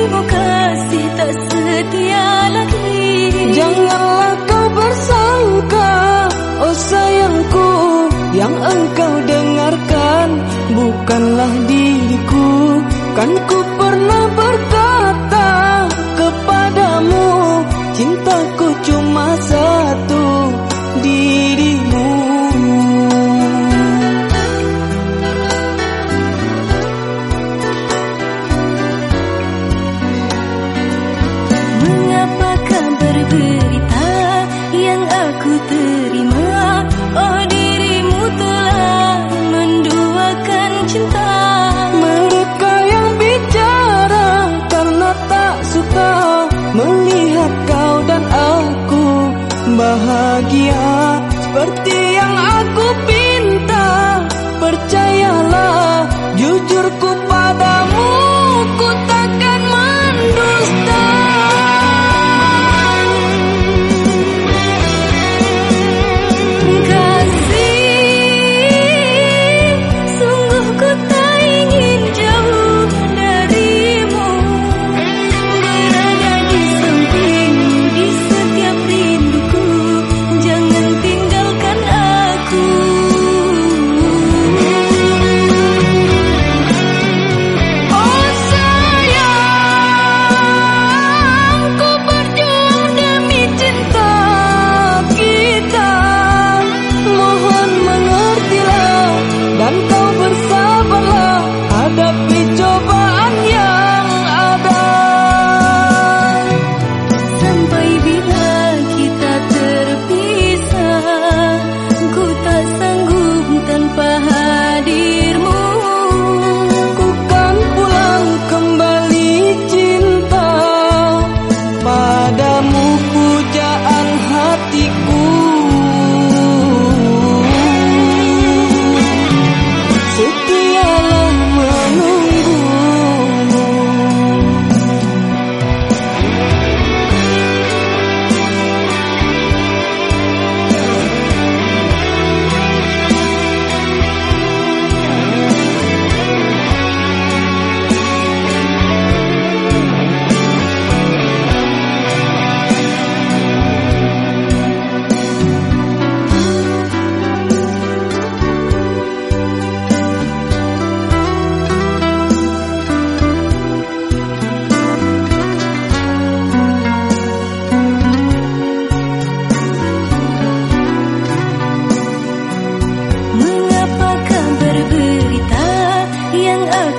dirimu tak setia lagi Janganlah kau bersangka Oh sayangku Yang engkau dengarkan Bukanlah diriku. Kan ku pernah berkata bahagia seperti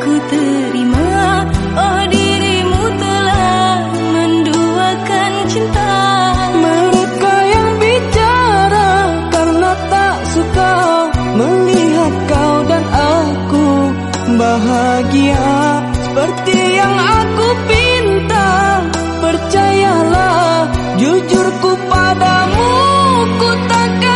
ku terima. Oh dirimu telah menduakan cinta. Mereka yang bicara karena tak suka Melihat kau dan aku bahagia. Seperti yang aku pinta Percayalah jujurku padamu Ku takkan